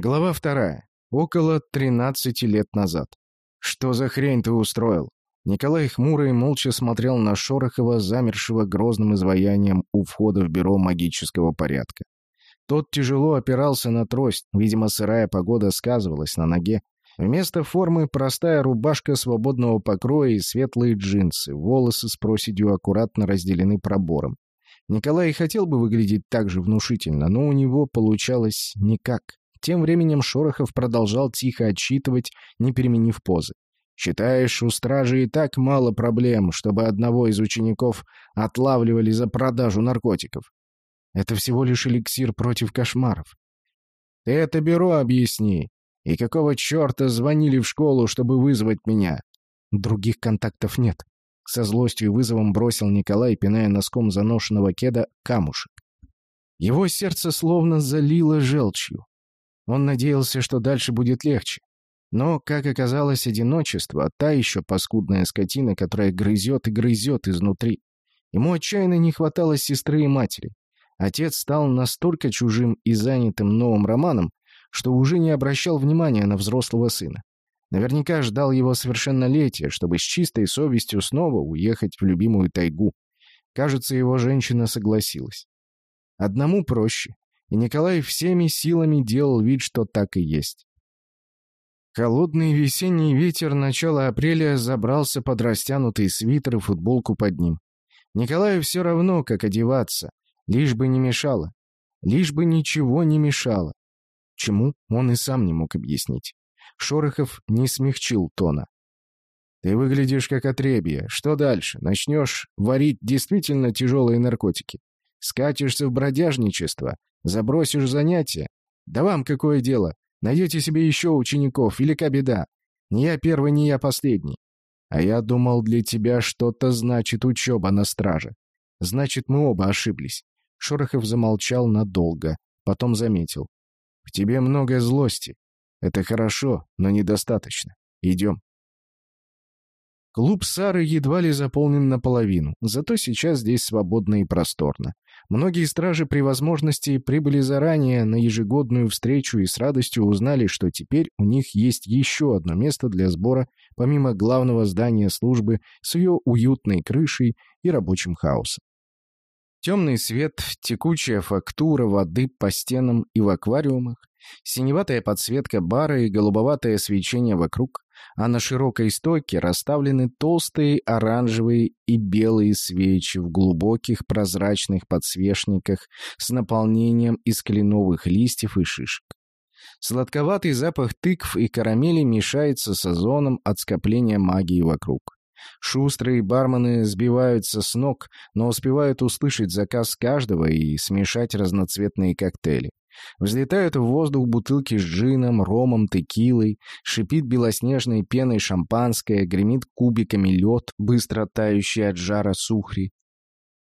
Глава вторая. Около 13 лет назад. «Что за хрень ты устроил?» Николай хмуро и молча смотрел на Шорохова, замершего грозным изваянием у входа в бюро магического порядка. Тот тяжело опирался на трость, видимо, сырая погода сказывалась на ноге. Вместо формы простая рубашка свободного покроя и светлые джинсы, волосы с проседью аккуратно разделены пробором. Николай хотел бы выглядеть так же внушительно, но у него получалось никак. Тем временем Шорохов продолжал тихо отчитывать, не переменив позы. «Считаешь, у стражи и так мало проблем, чтобы одного из учеников отлавливали за продажу наркотиков? Это всего лишь эликсир против кошмаров. Ты это бюро объясни. И какого черта звонили в школу, чтобы вызвать меня? Других контактов нет. Со злостью и вызовом бросил Николай, пиная носком заношенного кеда камушек. Его сердце словно залило желчью. Он надеялся, что дальше будет легче. Но, как оказалось, одиночество — та еще паскудная скотина, которая грызет и грызет изнутри. Ему отчаянно не хватало сестры и матери. Отец стал настолько чужим и занятым новым романом, что уже не обращал внимания на взрослого сына. Наверняка ждал его совершеннолетия, чтобы с чистой совестью снова уехать в любимую тайгу. Кажется, его женщина согласилась. Одному проще и Николай всеми силами делал вид, что так и есть. Холодный весенний ветер начала апреля забрался под растянутый свитер и футболку под ним. Николаю все равно, как одеваться, лишь бы не мешало. Лишь бы ничего не мешало. Чему, он и сам не мог объяснить. Шорохов не смягчил тона. «Ты выглядишь как отребье. Что дальше? Начнешь варить действительно тяжелые наркотики? Скатишься в бродяжничество? Забросишь занятия? Да вам какое дело? Найдете себе еще учеников, велика беда. Не я первый, не я последний. А я думал, для тебя что-то значит учеба на страже. Значит, мы оба ошиблись. Шорохов замолчал надолго, потом заметил. В тебе много злости. Это хорошо, но недостаточно. Идем. Клуб Сары едва ли заполнен наполовину, зато сейчас здесь свободно и просторно. Многие стражи при возможности прибыли заранее на ежегодную встречу и с радостью узнали, что теперь у них есть еще одно место для сбора, помимо главного здания службы с ее уютной крышей и рабочим хаосом. Темный свет, текучая фактура воды по стенам и в аквариумах, синеватая подсветка бара и голубоватое свечение вокруг, а на широкой стойке расставлены толстые оранжевые и белые свечи в глубоких прозрачных подсвечниках с наполнением из кленовых листьев и шишек. Сладковатый запах тыкв и карамели мешается с озоном от скопления магии вокруг. Шустрые бармены сбиваются с ног, но успевают услышать заказ каждого и смешать разноцветные коктейли. Взлетают в воздух бутылки с джином, ромом, текилой, шипит белоснежной пеной шампанское, гремит кубиками лед, быстро тающий от жара сухри.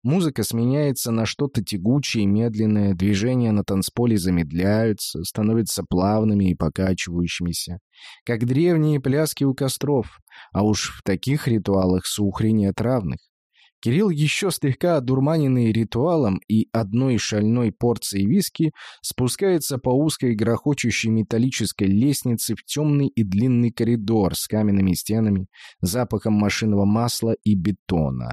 Музыка сменяется на что-то тягучее и медленное, движения на танцполе замедляются, становятся плавными и покачивающимися, как древние пляски у костров, а уж в таких ритуалах сухри нет равных. Кирилл, еще слегка одурманенный ритуалом и одной шальной порцией виски, спускается по узкой грохочущей металлической лестнице в темный и длинный коридор с каменными стенами, запахом машинного масла и бетона.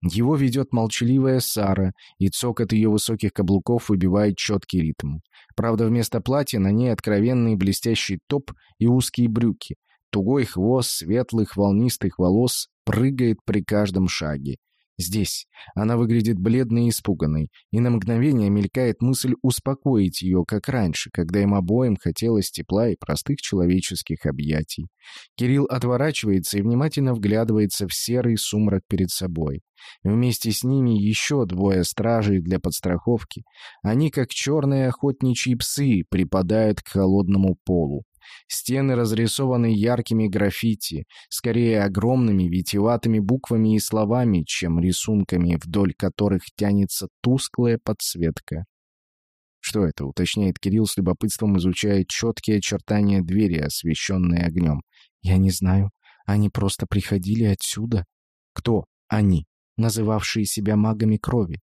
Его ведет молчаливая Сара, и цокот ее высоких каблуков выбивает четкий ритм. Правда, вместо платья на ней откровенный блестящий топ и узкие брюки. Тугой хвост светлых волнистых волос прыгает при каждом шаге. Здесь. Она выглядит бледной и испуганной, и на мгновение мелькает мысль успокоить ее, как раньше, когда им обоим хотелось тепла и простых человеческих объятий. Кирилл отворачивается и внимательно вглядывается в серый сумрак перед собой. Вместе с ними еще двое стражей для подстраховки. Они, как черные охотничьи псы, припадают к холодному полу. Стены разрисованы яркими граффити, скорее огромными витиеватыми буквами и словами, чем рисунками, вдоль которых тянется тусклая подсветка. «Что это?» — уточняет Кирилл с любопытством, изучая четкие очертания двери, освещенные огнем. «Я не знаю. Они просто приходили отсюда». «Кто? Они?» называвшие себя магами крови.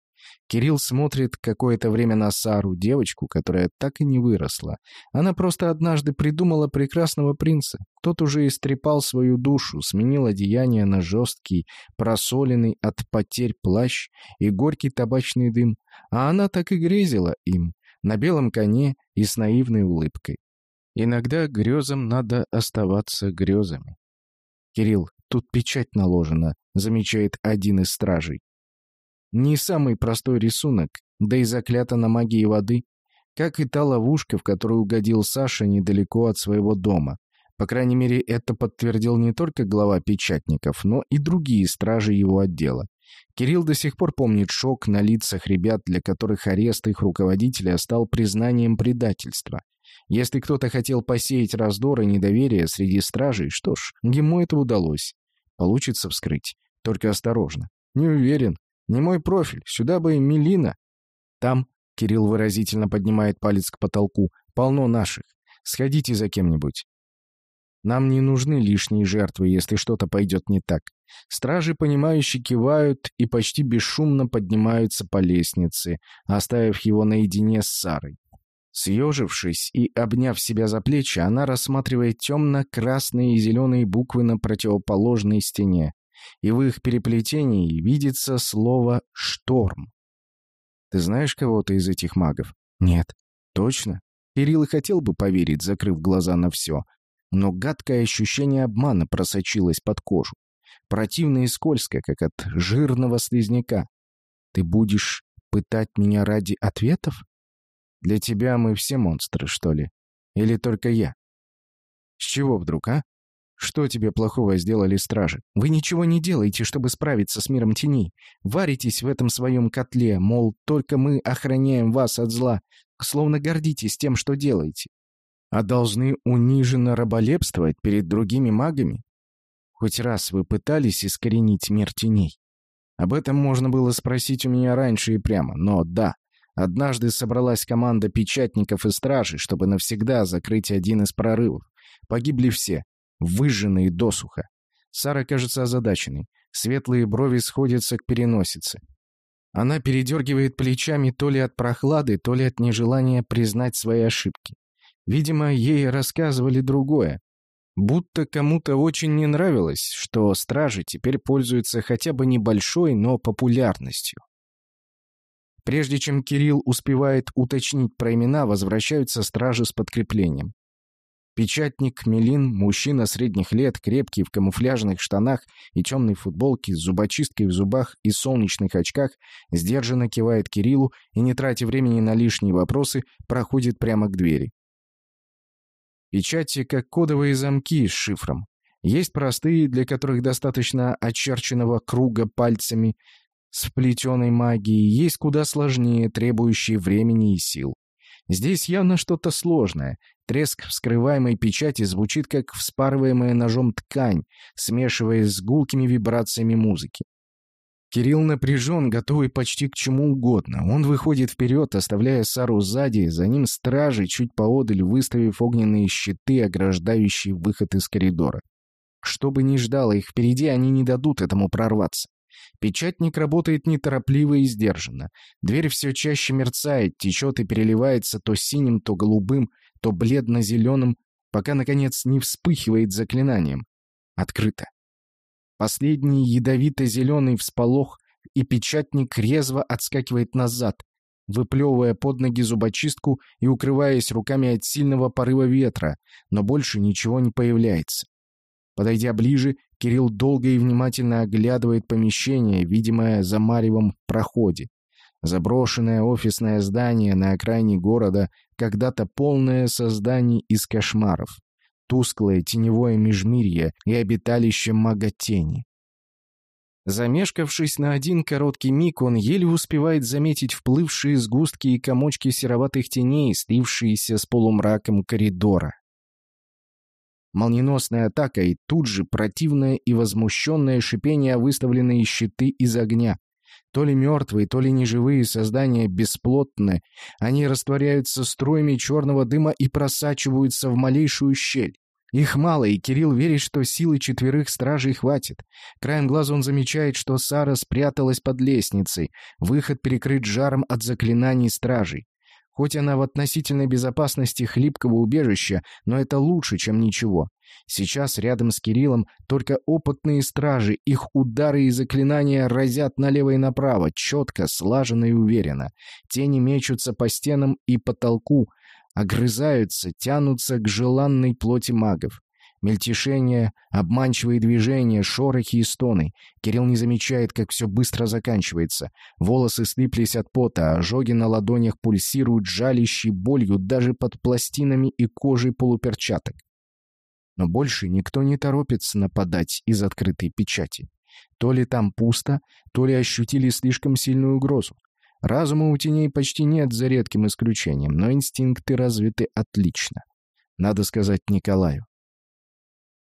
Кирилл смотрит какое-то время на Сару, девочку, которая так и не выросла. Она просто однажды придумала прекрасного принца. Тот уже истрепал свою душу, сменил одеяние на жесткий, просоленный от потерь плащ и горький табачный дым, а она так и грезила им, на белом коне и с наивной улыбкой. Иногда грезам надо оставаться грезами. «Кирилл, тут печать наложена», — замечает один из стражей. Не самый простой рисунок, да и заклято на магии воды, как и та ловушка, в которую угодил Саша недалеко от своего дома. По крайней мере, это подтвердил не только глава печатников, но и другие стражи его отдела. Кирилл до сих пор помнит шок на лицах ребят, для которых арест их руководителя стал признанием предательства. Если кто-то хотел посеять раздор и недоверие среди стражей, что ж, ему это удалось. Получится вскрыть. Только осторожно. Не уверен, не мой профиль. Сюда бы и Мелина. Там, Кирилл выразительно поднимает палец к потолку, полно наших. Сходите за кем-нибудь. Нам не нужны лишние жертвы, если что-то пойдет не так. Стражи, понимающие, кивают и почти бесшумно поднимаются по лестнице, оставив его наедине с Сарой. Съежившись и обняв себя за плечи, она рассматривает темно-красные и зеленые буквы на противоположной стене и в их переплетении видится слово «шторм». Ты знаешь кого-то из этих магов? Нет. Точно? Кирилл и хотел бы поверить, закрыв глаза на все. Но гадкое ощущение обмана просочилось под кожу. Противно и скользко, как от жирного слизняка. Ты будешь пытать меня ради ответов? Для тебя мы все монстры, что ли? Или только я? С чего вдруг, а? Что тебе плохого сделали стражи? Вы ничего не делаете, чтобы справиться с миром теней. Варитесь в этом своем котле, мол, только мы охраняем вас от зла. Словно гордитесь тем, что делаете. А должны униженно раболепствовать перед другими магами? Хоть раз вы пытались искоренить мир теней? Об этом можно было спросить у меня раньше и прямо, но да, однажды собралась команда печатников и стражей, чтобы навсегда закрыть один из прорывов. Погибли все, выжженные досуха. Сара кажется озадаченной. Светлые брови сходятся к переносице. Она передергивает плечами то ли от прохлады, то ли от нежелания признать свои ошибки. Видимо, ей рассказывали другое. Будто кому-то очень не нравилось, что стражи теперь пользуются хотя бы небольшой, но популярностью. Прежде чем Кирилл успевает уточнить про имена, возвращаются стражи с подкреплением. Печатник Мелин, мужчина средних лет, крепкий в камуфляжных штанах и темной футболке, с зубочисткой в зубах и солнечных очках, сдержанно кивает Кириллу и, не тратя времени на лишние вопросы, проходит прямо к двери. Печати как кодовые замки с шифром. Есть простые, для которых достаточно очерченного круга пальцами с вплетенной магией, есть куда сложнее, требующие времени и сил. Здесь явно что-то сложное. Треск вскрываемой печати звучит, как вспарываемая ножом ткань, смешиваясь с гулкими вибрациями музыки. Кирилл напряжен, готовый почти к чему угодно. Он выходит вперед, оставляя Сару сзади, за ним стражи, чуть поодаль выставив огненные щиты, ограждающие выход из коридора. Что бы ни ждало их впереди, они не дадут этому прорваться. Печатник работает неторопливо и сдержанно. Дверь все чаще мерцает, течет и переливается то синим, то голубым, то бледно-зеленым, пока, наконец, не вспыхивает заклинанием. Открыто. Последний ядовито-зеленый всполох, и печатник резво отскакивает назад, выплевывая под ноги зубочистку и укрываясь руками от сильного порыва ветра, но больше ничего не появляется. Подойдя ближе, Кирилл долго и внимательно оглядывает помещение, видимое за Марьевом в проходе. Заброшенное офисное здание на окраине города, когда-то полное созданий из кошмаров. Тусклое теневое межмирье и обиталище маготени. Замешкавшись на один короткий миг, он еле успевает заметить вплывшие сгустки и комочки сероватых теней, слившиеся с полумраком коридора. Молниеносная атака и тут же противное и возмущенное шипение выставленные щиты из огня. То ли мертвые, то ли неживые создания бесплотны, они растворяются струями черного дыма и просачиваются в малейшую щель. Их мало, и Кирилл верит, что силы четверых стражей хватит. Краем глаза он замечает, что Сара спряталась под лестницей. Выход перекрыт жаром от заклинаний стражей. Хоть она в относительной безопасности хлипкого убежища, но это лучше, чем ничего. Сейчас рядом с Кириллом только опытные стражи, их удары и заклинания разят налево и направо, четко, слаженно и уверенно. Тени мечутся по стенам и потолку, огрызаются, тянутся к желанной плоти магов. Мельтешение, обманчивые движения, шорохи и стоны. Кирилл не замечает, как все быстро заканчивается. Волосы слиплись от пота, ожоги на ладонях пульсируют жалящей болью даже под пластинами и кожей полуперчаток. Но больше никто не торопится нападать из открытой печати. То ли там пусто, то ли ощутили слишком сильную угрозу. Разума у теней почти нет, за редким исключением, но инстинкты развиты отлично. Надо сказать Николаю.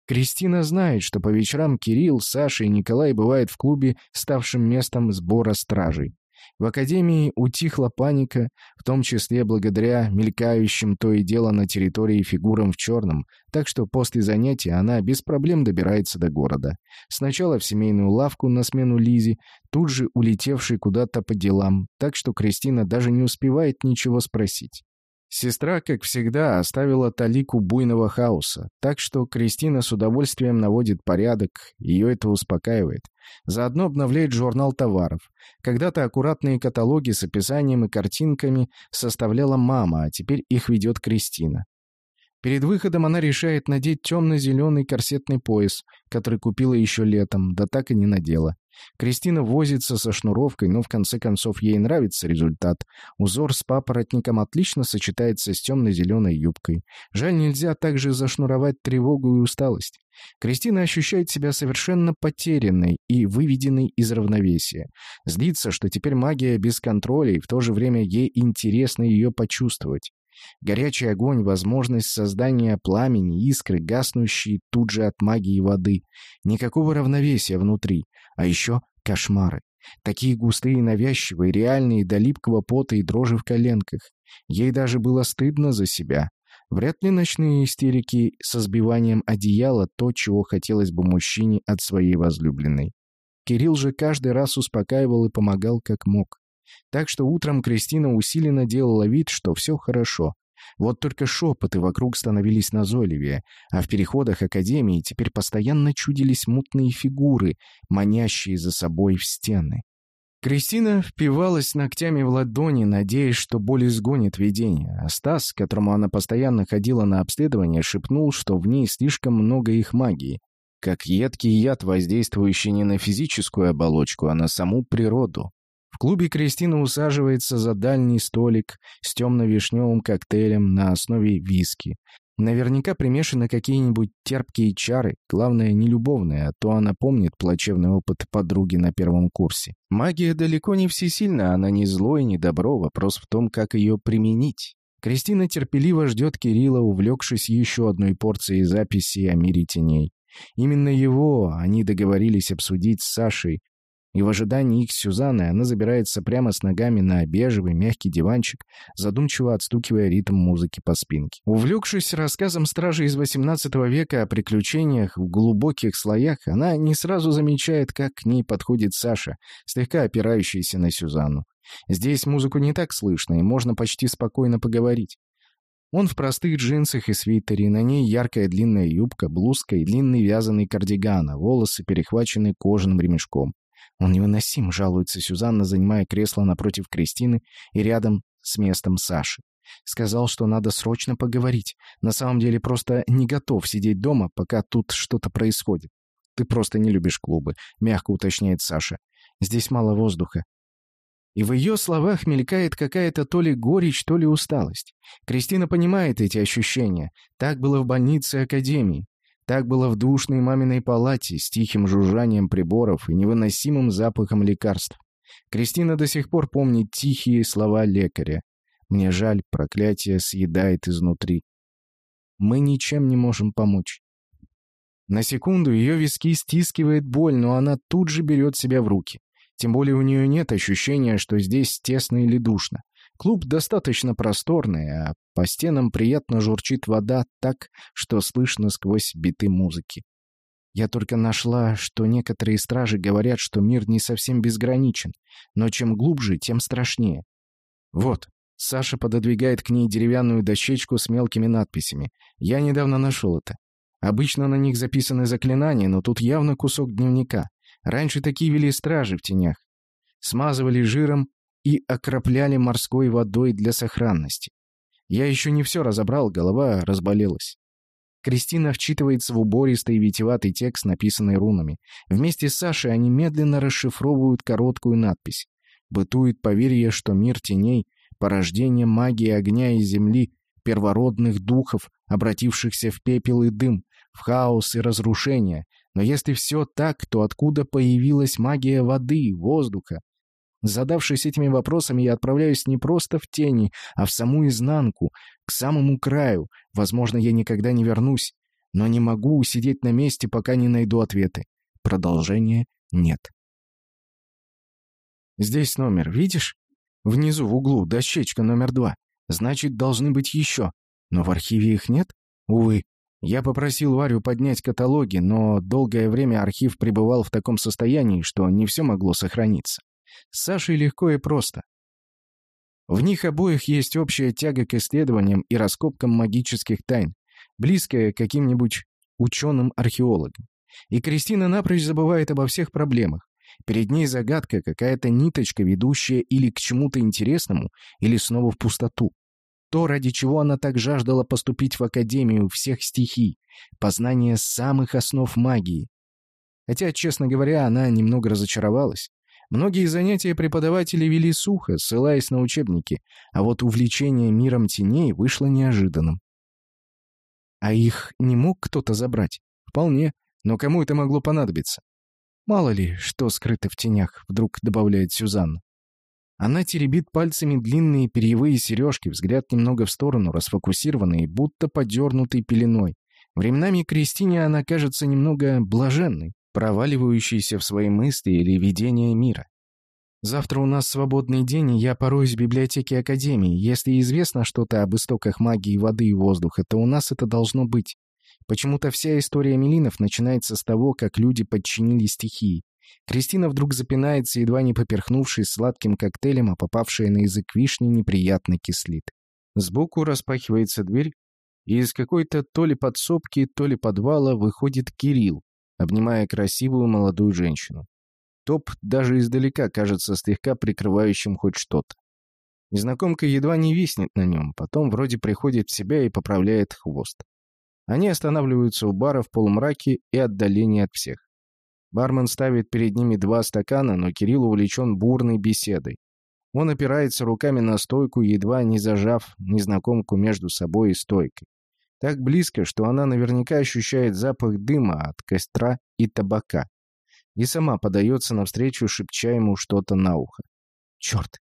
Кристина знает, что по вечерам Кирилл, Саша и Николай бывают в клубе, ставшем местом сбора стражей. В академии утихла паника, в том числе благодаря мелькающим то и дело на территории фигурам в черном, так что после занятия она без проблем добирается до города. Сначала в семейную лавку на смену Лизе, тут же улетевшей куда-то по делам, так что Кристина даже не успевает ничего спросить. Сестра, как всегда, оставила талику буйного хаоса, так что Кристина с удовольствием наводит порядок, ее это успокаивает. Заодно обновляет журнал товаров. Когда-то аккуратные каталоги с описанием и картинками составляла мама, а теперь их ведет Кристина. Перед выходом она решает надеть темно-зеленый корсетный пояс, который купила еще летом, да так и не надела. Кристина возится со шнуровкой, но в конце концов ей нравится результат. Узор с папоротником отлично сочетается с темно-зеленой юбкой. Жаль, нельзя также зашнуровать тревогу и усталость. Кристина ощущает себя совершенно потерянной и выведенной из равновесия. Злится, что теперь магия без контроля, и в то же время ей интересно ее почувствовать. Горячий огонь, возможность создания пламени, искры, гаснущие тут же от магии воды. Никакого равновесия внутри. А еще кошмары. Такие густые, навязчивые, реальные, до липкого пота и дрожи в коленках. Ей даже было стыдно за себя. Вряд ли ночные истерики со сбиванием одеяла то, чего хотелось бы мужчине от своей возлюбленной. Кирилл же каждый раз успокаивал и помогал как мог. Так что утром Кристина усиленно делала вид, что все хорошо. Вот только шепоты вокруг становились назойливее, а в переходах Академии теперь постоянно чудились мутные фигуры, манящие за собой в стены. Кристина впивалась ногтями в ладони, надеясь, что боль изгонит видение, а Стас, которому она постоянно ходила на обследование, шепнул, что в ней слишком много их магии, как едкий яд, воздействующий не на физическую оболочку, а на саму природу. В клубе Кристина усаживается за дальний столик с темно-вишневым коктейлем на основе виски. Наверняка примешаны какие-нибудь терпкие чары, главное, не любовные, а то она помнит плачевный опыт подруги на первом курсе. Магия далеко не всесильна, она не зло и не добро, вопрос в том, как ее применить. Кристина терпеливо ждет Кирилла, увлекшись еще одной порцией записей о мире теней. Именно его они договорились обсудить с Сашей, и в ожидании их с Сюзанной она забирается прямо с ногами на бежевый мягкий диванчик, задумчиво отстукивая ритм музыки по спинке. Увлекшись рассказом стражи из XVIII века о приключениях в глубоких слоях, она не сразу замечает, как к ней подходит Саша, слегка опирающийся на Сюзанну. Здесь музыку не так слышно, и можно почти спокойно поговорить. Он в простых джинсах и свитере, на ней яркая длинная юбка, блузка и длинный вязаный кардиган, а волосы перехвачены кожаным ремешком. Он невыносим, жалуется Сюзанна, занимая кресло напротив Кристины и рядом с местом Саши. Сказал, что надо срочно поговорить. На самом деле просто не готов сидеть дома, пока тут что-то происходит. Ты просто не любишь клубы, мягко уточняет Саша. Здесь мало воздуха. И в ее словах мелькает какая-то то ли горечь, то ли усталость. Кристина понимает эти ощущения. Так было в больнице Академии. Так было в душной маминой палате с тихим жужжанием приборов и невыносимым запахом лекарств. Кристина до сих пор помнит тихие слова лекаря. «Мне жаль, проклятие съедает изнутри. Мы ничем не можем помочь». На секунду ее виски стискивает боль, но она тут же берет себя в руки. Тем более у нее нет ощущения, что здесь тесно или душно. Клуб достаточно просторный, а по стенам приятно журчит вода так, что слышно сквозь биты музыки. Я только нашла, что некоторые стражи говорят, что мир не совсем безграничен, но чем глубже, тем страшнее. Вот, Саша пододвигает к ней деревянную дощечку с мелкими надписями. Я недавно нашел это. Обычно на них записаны заклинания, но тут явно кусок дневника. Раньше такие вели стражи в тенях. Смазывали жиром и окропляли морской водой для сохранности. Я еще не все разобрал, голова разболелась. Кристина вчитывается в убористый витиеватый текст, написанный рунами. Вместе с Сашей они медленно расшифровывают короткую надпись. Бытует поверье, что мир теней — порождение магии огня и земли, первородных духов, обратившихся в пепел и дым, в хаос и разрушение. Но если все так, то откуда появилась магия воды, воздуха, Задавшись этими вопросами, я отправляюсь не просто в тени, а в саму изнанку, к самому краю. Возможно, я никогда не вернусь, но не могу усидеть на месте, пока не найду ответы. Продолжения нет. Здесь номер, видишь? Внизу в углу дощечка номер два. Значит, должны быть еще. Но в архиве их нет? Увы. Я попросил Варю поднять каталоги, но долгое время архив пребывал в таком состоянии, что не все могло сохраниться. С Сашей легко и просто. В них обоих есть общая тяга к исследованиям и раскопкам магических тайн, близкая к каким-нибудь ученым-археологам. И Кристина напрочь забывает обо всех проблемах. Перед ней загадка, какая-то ниточка, ведущая или к чему-то интересному, или снова в пустоту. То, ради чего она так жаждала поступить в Академию всех стихий, познание самых основ магии. Хотя, честно говоря, она немного разочаровалась. Многие занятия преподаватели вели сухо, ссылаясь на учебники, а вот увлечение миром теней вышло неожиданным. А их не мог кто-то забрать? Вполне, но кому это могло понадобиться? Мало ли, что скрыто в тенях, вдруг добавляет Сюзанна. Она теребит пальцами длинные перьевые сережки, взгляд немного в сторону, расфокусированный, будто подернутый пеленой. Временами Кристине она кажется немного блаженной проваливающийся в свои мысли или видение мира. Завтра у нас свободный день, и я пороюсь в библиотеке Академии. Если известно что-то об истоках магии воды и воздуха, то у нас это должно быть. Почему-то вся история Милинов начинается с того, как люди подчинили стихии. Кристина вдруг запинается, едва не поперхнувшись сладким коктейлем, а попавшая на язык вишни неприятно кислит. Сбоку распахивается дверь, и из какой-то то ли подсобки, то ли подвала выходит Кирилл, обнимая красивую молодую женщину. Топ даже издалека кажется слегка прикрывающим хоть что-то. Незнакомка едва не виснет на нем, потом вроде приходит в себя и поправляет хвост. Они останавливаются у бара в полумраке и отдалении от всех. Бармен ставит перед ними два стакана, но Кирилл увлечен бурной беседой. Он опирается руками на стойку, едва не зажав незнакомку между собой и стойкой. Так близко, что она наверняка ощущает запах дыма от костра и табака. И сама подается навстречу, шепча ему что-то на ухо. Черт!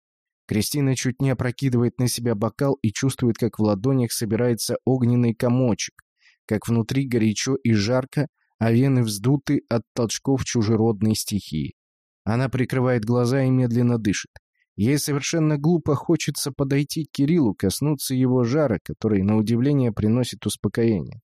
Кристина чуть не опрокидывает на себя бокал и чувствует, как в ладонях собирается огненный комочек, как внутри горячо и жарко, а вены вздуты от толчков чужеродной стихии. Она прикрывает глаза и медленно дышит. Ей совершенно глупо хочется подойти к Кириллу, коснуться его жара, который, на удивление, приносит успокоение.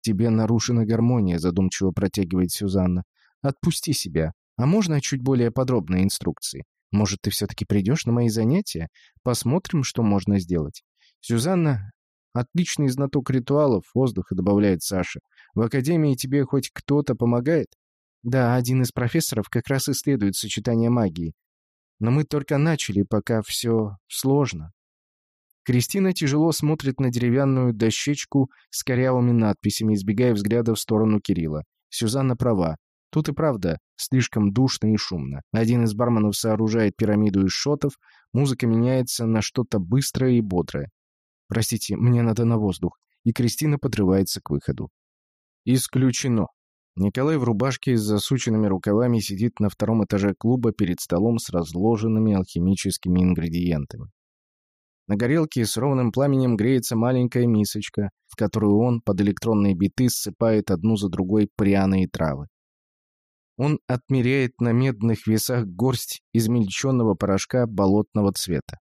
«Тебе нарушена гармония», — задумчиво протягивает Сюзанна. «Отпусти себя. А можно чуть более подробные инструкции? Может, ты все-таки придешь на мои занятия? Посмотрим, что можно сделать». Сюзанна — отличный знаток ритуалов, воздуха, добавляет Саша. «В академии тебе хоть кто-то помогает?» «Да, один из профессоров как раз исследует сочетание магии. Но мы только начали, пока все сложно. Кристина тяжело смотрит на деревянную дощечку с корявыми надписями, избегая взгляда в сторону Кирилла. Сюзанна права. Тут и правда слишком душно и шумно. Один из барменов сооружает пирамиду из шотов, музыка меняется на что-то быстрое и бодрое. «Простите, мне надо на воздух», и Кристина подрывается к выходу. «Исключено», Николай в рубашке с засученными рукавами сидит на втором этаже клуба перед столом с разложенными алхимическими ингредиентами. На горелке с ровным пламенем греется маленькая мисочка, в которую он под электронные биты ссыпает одну за другой пряные травы. Он отмеряет на медных весах горсть измельченного порошка болотного цвета.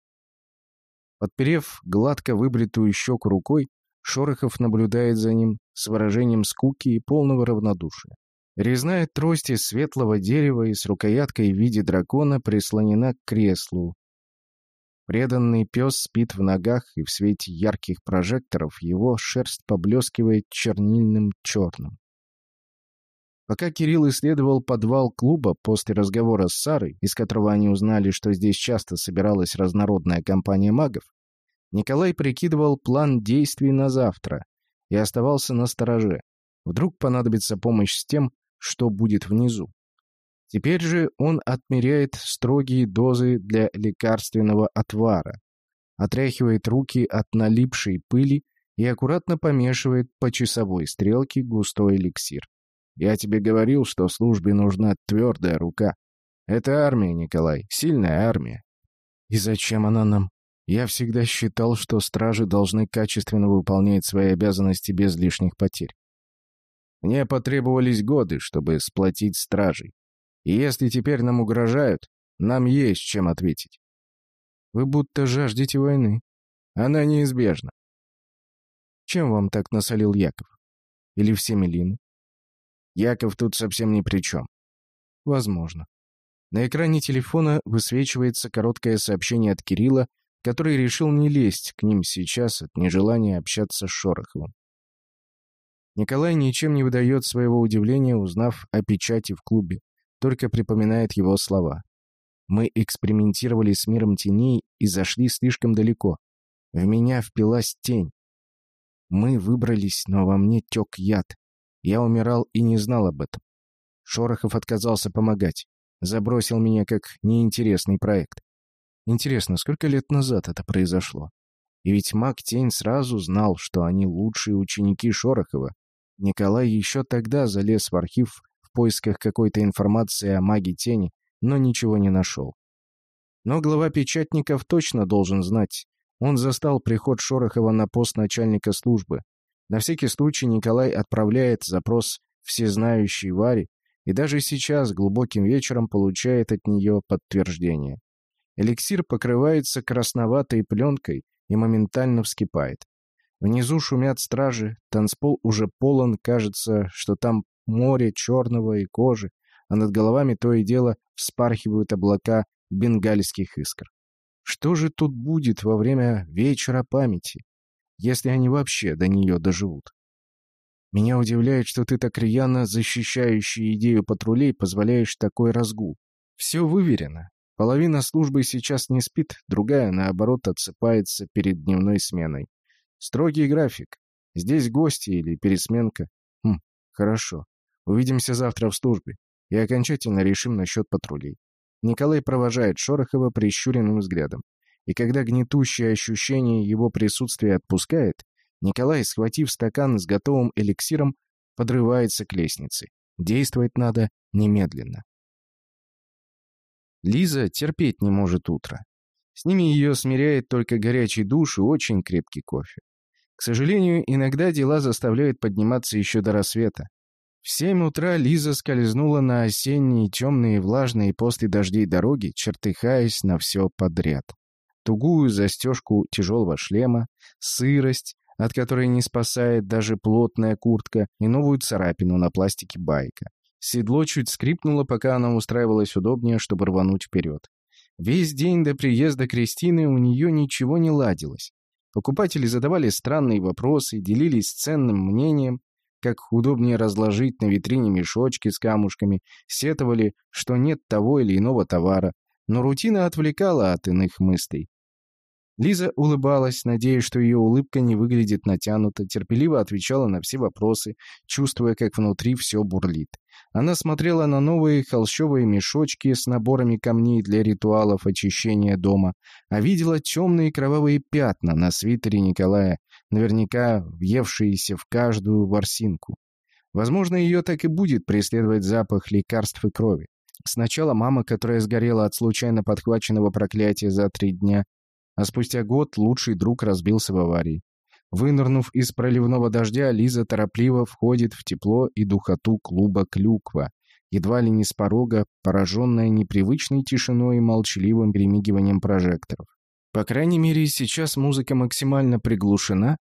Подперев гладко выбритую щеку рукой, Шорохов наблюдает за ним с выражением скуки и полного равнодушия. Резная трость из светлого дерева и с рукояткой в виде дракона прислонена к креслу. Преданный пес спит в ногах, и в свете ярких прожекторов его шерсть поблескивает чернильным черным. Пока Кирилл исследовал подвал клуба после разговора с Сарой, из которого они узнали, что здесь часто собиралась разнородная компания магов, Николай прикидывал план действий на завтра и оставался на стороже. Вдруг понадобится помощь с тем, что будет внизу. Теперь же он отмеряет строгие дозы для лекарственного отвара, отряхивает руки от налипшей пыли и аккуратно помешивает по часовой стрелке густой эликсир. Я тебе говорил, что службе нужна твердая рука. Это армия, Николай, сильная армия. И зачем она нам? Я всегда считал, что стражи должны качественно выполнять свои обязанности без лишних потерь. Мне потребовались годы, чтобы сплотить стражей. И если теперь нам угрожают, нам есть чем ответить. Вы будто жаждете войны. Она неизбежна. Чем вам так насолил Яков? Или все Мелины? Яков тут совсем ни при чем. Возможно. На экране телефона высвечивается короткое сообщение от Кирилла, который решил не лезть к ним сейчас от нежелания общаться с Шороховым. Николай ничем не выдает своего удивления, узнав о печати в клубе, только припоминает его слова. Мы экспериментировали с миром теней и зашли слишком далеко. В меня впилась тень. Мы выбрались, но во мне тек яд. Я умирал и не знал об этом. Шорохов отказался помогать. Забросил меня как неинтересный проект. Интересно, сколько лет назад это произошло? И ведь маг Тень сразу знал, что они лучшие ученики Шорохова, Николай еще тогда залез в архив в поисках какой-то информации о маге тени, но ничего не нашел. Но глава печатников точно должен знать. Он застал приход Шорохова на пост начальника службы. На всякий случай Николай отправляет запрос всезнающей Варе и даже сейчас глубоким вечером получает от нее подтверждение. Эликсир покрывается красноватой пленкой и моментально вскипает. Внизу шумят стражи, танцпол уже полон, кажется, что там море черного и кожи, а над головами то и дело вспархивают облака бенгальских искр. Что же тут будет во время вечера памяти, если они вообще до нее доживут? Меня удивляет, что ты так рьяно защищающий идею патрулей позволяешь такой разгул. Все выверено. Половина службы сейчас не спит, другая, наоборот, отсыпается перед дневной сменой. Строгий график. Здесь гости или пересменка. Хм, хорошо. Увидимся завтра в службе и окончательно решим насчет патрулей. Николай провожает Шорохова прищуренным взглядом. И когда гнетущее ощущение его присутствия отпускает, Николай, схватив стакан с готовым эликсиром, подрывается к лестнице. Действовать надо немедленно. Лиза терпеть не может утро. С ними ее смиряет только горячий душ и очень крепкий кофе. К сожалению, иногда дела заставляют подниматься еще до рассвета. В семь утра Лиза скользнула на осенние, темные, влажные после дождей дороги, чертыхаясь на все подряд. Тугую застежку тяжелого шлема, сырость, от которой не спасает даже плотная куртка, и новую царапину на пластике байка. Седло чуть скрипнуло, пока она устраивалась удобнее, чтобы рвануть вперед. Весь день до приезда Кристины у нее ничего не ладилось. Покупатели задавали странные вопросы, делились ценным мнением, как удобнее разложить на витрине мешочки с камушками, сетовали, что нет того или иного товара, но рутина отвлекала от иных мыслей. Лиза улыбалась, надеясь, что ее улыбка не выглядит натянуто, терпеливо отвечала на все вопросы, чувствуя, как внутри все бурлит. Она смотрела на новые холщовые мешочки с наборами камней для ритуалов очищения дома, а видела темные кровавые пятна на свитере Николая, наверняка въевшиеся в каждую ворсинку. Возможно, ее так и будет преследовать запах лекарств и крови. Сначала мама, которая сгорела от случайно подхваченного проклятия за три дня, а спустя год лучший друг разбился в аварии. Вынырнув из проливного дождя, Лиза торопливо входит в тепло и духоту клуба «Клюква», едва ли не с порога, пораженная непривычной тишиной и молчаливым перемигиванием прожекторов. По крайней мере, сейчас музыка максимально приглушена,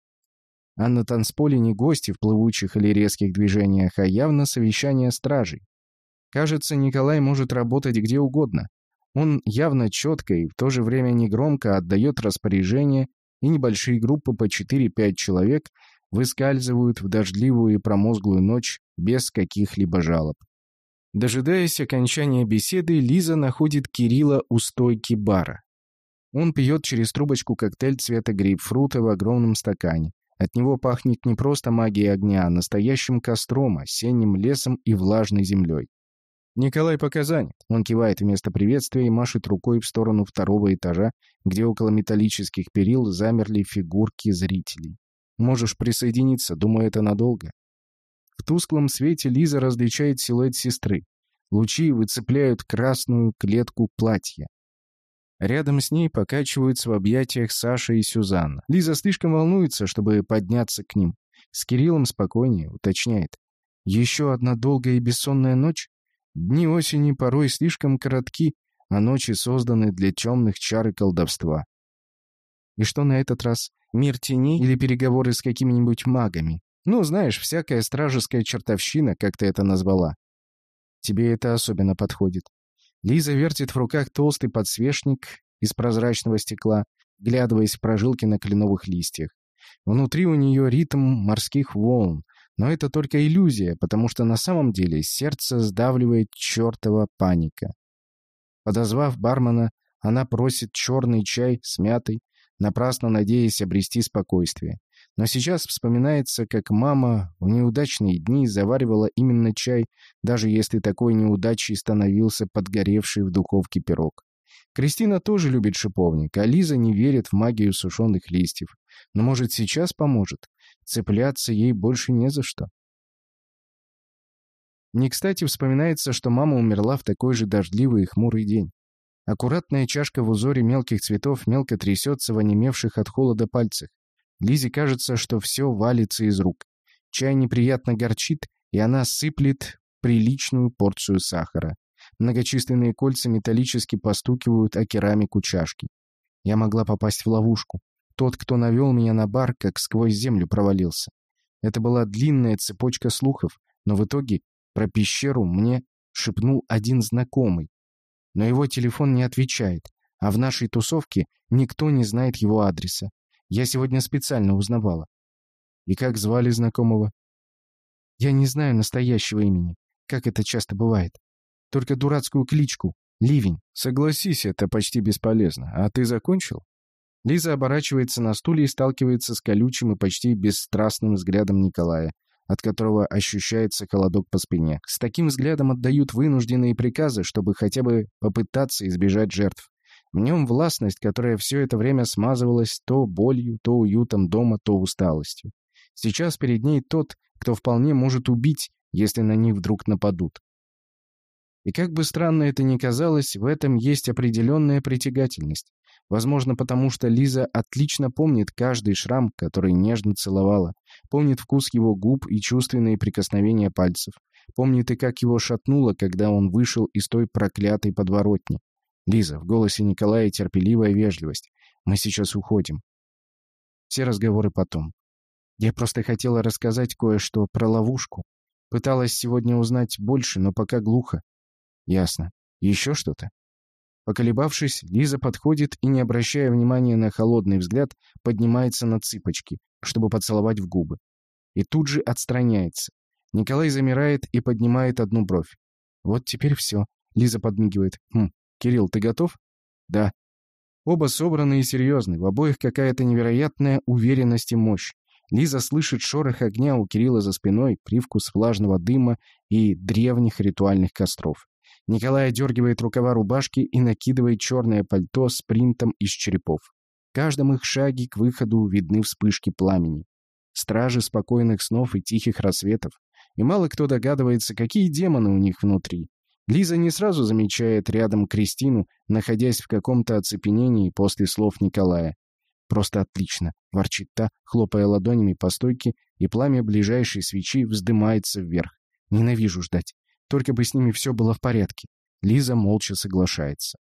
а на танцполе не гости в плывучих или резких движениях, а явно совещание стражей. Кажется, Николай может работать где угодно. Он явно четко и в то же время негромко отдает распоряжение, и небольшие группы по 4-5 человек выскальзывают в дождливую и промозглую ночь без каких-либо жалоб. Дожидаясь окончания беседы, Лиза находит Кирилла у стойки бара. Он пьет через трубочку коктейль цвета грейпфрута в огромном стакане. От него пахнет не просто магией огня, а настоящим костром, осенним лесом и влажной землей. «Николай пока занят». Он кивает вместо приветствия и машет рукой в сторону второго этажа, где около металлических перил замерли фигурки зрителей. «Можешь присоединиться, думаю, это надолго». В тусклом свете Лиза различает силуэт сестры. Лучи выцепляют красную клетку платья. Рядом с ней покачиваются в объятиях Саша и Сюзанна. Лиза слишком волнуется, чтобы подняться к ним. С Кириллом спокойнее, уточняет. «Еще одна долгая и бессонная ночь?» Дни осени порой слишком коротки, а ночи созданы для темных чар и колдовства. И что на этот раз? Мир теней или переговоры с какими-нибудь магами? Ну, знаешь, всякая стражеская чертовщина, как ты это назвала. Тебе это особенно подходит. Лиза вертит в руках толстый подсвечник из прозрачного стекла, глядываясь в прожилки на кленовых листьях. Внутри у нее ритм морских волн, но это только иллюзия, потому что на самом деле сердце сдавливает чертова паника. Подозвав бармена, она просит черный чай с мятой, напрасно надеясь обрести спокойствие. Но сейчас вспоминается, как мама в неудачные дни заваривала именно чай, даже если такой неудачей становился подгоревший в духовке пирог. Кристина тоже любит шиповник, а Лиза не верит в магию сушеных листьев. Но, может, сейчас поможет? Цепляться ей больше не за что. Не кстати вспоминается, что мама умерла в такой же дождливый и хмурый день. Аккуратная чашка в узоре мелких цветов мелко трясется в онемевших от холода пальцах. Лизе кажется, что все валится из рук. Чай неприятно горчит, и она сыплет приличную порцию сахара. Многочисленные кольца металлически постукивают о керамику чашки. Я могла попасть в ловушку. Тот, кто навел меня на бар, как сквозь землю провалился. Это была длинная цепочка слухов, но в итоге про пещеру мне шепнул один знакомый. Но его телефон не отвечает, а в нашей тусовке никто не знает его адреса. Я сегодня специально узнавала. И как звали знакомого? Я не знаю настоящего имени, как это часто бывает. Только дурацкую кличку. Ливень. Согласись, это почти бесполезно. А ты закончил? Лиза оборачивается на стуле и сталкивается с колючим и почти бесстрастным взглядом Николая, от которого ощущается холодок по спине. С таким взглядом отдают вынужденные приказы, чтобы хотя бы попытаться избежать жертв. В нем властность, которая все это время смазывалась то болью, то уютом дома, то усталостью. Сейчас перед ней тот, кто вполне может убить, если на них вдруг нападут. И как бы странно это ни казалось, в этом есть определенная притягательность. Возможно, потому что Лиза отлично помнит каждый шрам, который нежно целовала, помнит вкус его губ и чувственные прикосновения пальцев, помнит и как его шатнуло, когда он вышел из той проклятой подворотни. Лиза, в голосе Николая терпеливая вежливость. Мы сейчас уходим. Все разговоры потом. Я просто хотела рассказать кое-что про ловушку. Пыталась сегодня узнать больше, но пока глухо. Ясно. Еще что-то? Поколебавшись, Лиза подходит и, не обращая внимания на холодный взгляд, поднимается на цыпочки, чтобы поцеловать в губы. И тут же отстраняется. Николай замирает и поднимает одну бровь. «Вот теперь все», — Лиза подмигивает. «Хм, Кирилл, ты готов?» «Да». Оба собраны и серьезны, в обоих какая-то невероятная уверенность и мощь. Лиза слышит шорох огня у Кирилла за спиной, привкус влажного дыма и древних ритуальных костров. Николай одергивает рукава рубашки и накидывает черное пальто с принтом из черепов. В каждом их шаге к выходу видны вспышки пламени. Стражи спокойных снов и тихих рассветов. И мало кто догадывается, какие демоны у них внутри. Лиза не сразу замечает рядом Кристину, находясь в каком-то оцепенении после слов Николая. «Просто отлично», — ворчит та, хлопая ладонями по стойке, и пламя ближайшей свечи вздымается вверх. «Ненавижу ждать. Только бы с ними все было в порядке. Лиза молча соглашается.